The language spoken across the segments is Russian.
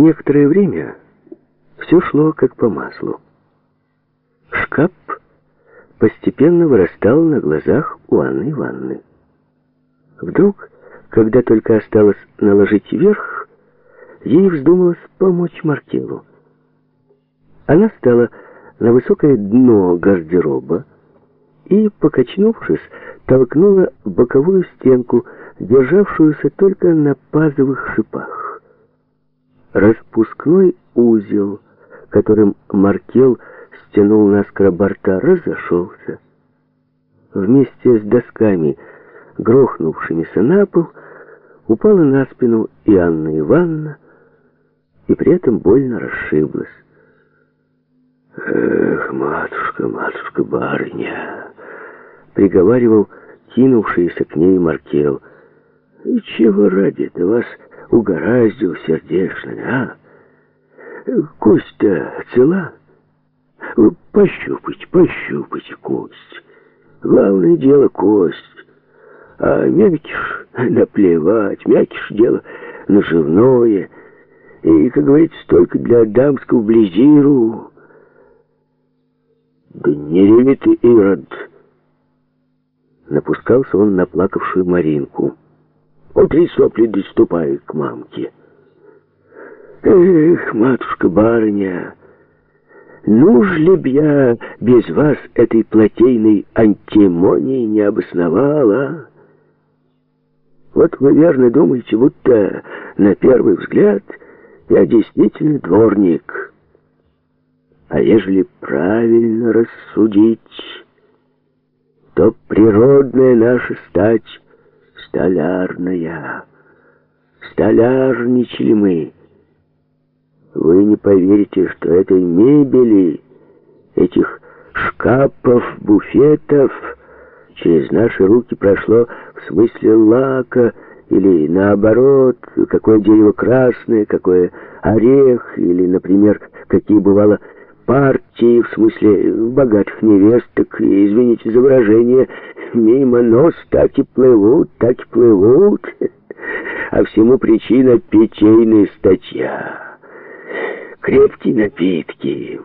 Некоторое время все шло как по маслу. Шкаф постепенно вырастал на глазах у Анны Ивановны. Вдруг, когда только осталось наложить верх, ей вздумалось помочь Маркелу. Она стала на высокое дно гардероба и, покачнувшись, толкнула боковую стенку, державшуюся только на пазовых шипах. Распускной узел, которым Маркел стянул наскоро борта, разошелся. Вместе с досками, грохнувшимися на пол, упала на спину и Анна Ивановна, и при этом больно расшиблась. «Эх, матушка, матушка, барыня!» — приговаривал кинувшийся к ней Маркел. «И чего ради это вас угораздил сердечно, а? Кость-то цела? Пощупайте, пощупайте кость. Главное дело кость. А мякиш наплевать, мякиш дело наживное. И, как говорится, только для дамского близиру. Да не реви ты, Ирод. Напускался он на плакавшую Маринку. Утри сопли, доступай к мамке. Эх, матушка-барыня, ну ли б я без вас этой плотейной антимонии не обосновала? Вот вы верно думаете, будто на первый взгляд я действительно дворник. А ежели правильно рассудить, то природная наша стать столярная. Столярничали мы. Вы не поверите, что этой мебели, этих шкафов, буфетов через наши руки прошло в смысле лака или наоборот, какое дерево красное, какое орех, или, например, какие бывало партии, в смысле богатых невесток, извините за выражение, мимо нос так и плывут, так и плывут, а всему причина питейная статья крепкие напитки.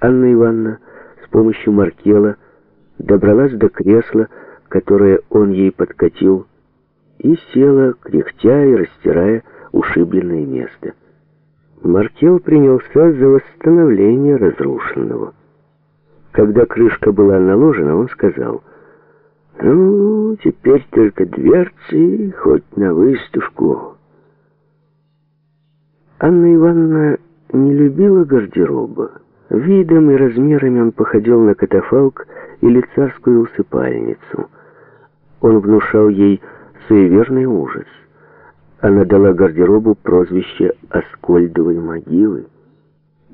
Анна Ивановна с помощью Маркела добралась до кресла, которое он ей подкатил, и села, кряхтя и растирая ушибленное место. Маркел принялся за восстановление разрушенного. Когда крышка была наложена, он сказал, «Ну, теперь только дверцы, хоть на выставку». Анна Ивановна не любила гардероба. Видом и размерами он походил на катафалк или царскую усыпальницу. Он внушал ей суеверный ужас. Она дала гардеробу прозвище «Аскольдовой могилы».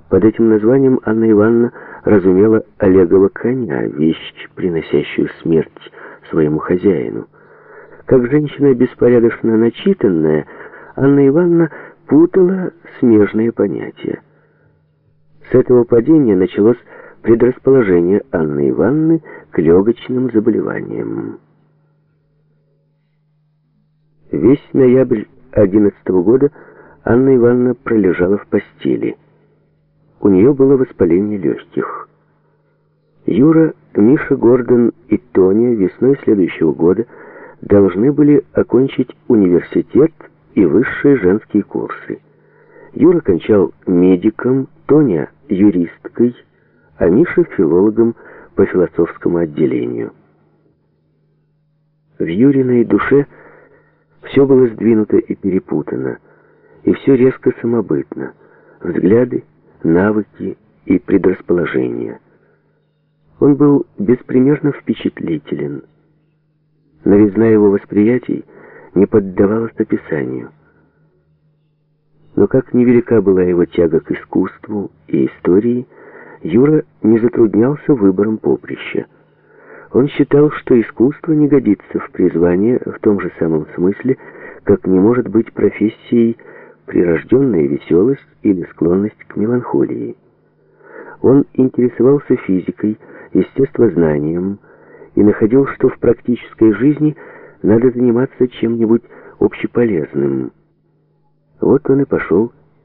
Под этим названием Анна Ивановна разумела Олегова коня, вещь, приносящую смерть своему хозяину. Как женщина беспорядочно начитанная, Анна Ивановна путала смежные понятия. С этого падения началось предрасположение Анны Ивановны к легочным заболеваниям. Весь ноябрь 11 года Анна Ивановна пролежала в постели. У нее было воспаление легких. Юра, Миша Гордон и Тоня весной следующего года должны были окончить университет и высшие женские курсы. Юра кончал медиком, Тоня – юристкой, а Миша – филологом по философскому отделению. В Юриной душе все было сдвинуто и перепутано, и все резко самобытно. Взгляды, навыки и предрасположения. Он был беспримерно впечатлителен. Новизна его восприятий – не поддавалась описанию. Но как невелика была его тяга к искусству и истории, Юра не затруднялся выбором поприща. Он считал, что искусство не годится в призвание в том же самом смысле, как не может быть профессией прирожденная веселость или склонность к меланхолии. Он интересовался физикой, естествознанием и находил, что в практической жизни – надо заниматься чем-нибудь общеполезным. Вот он и пошел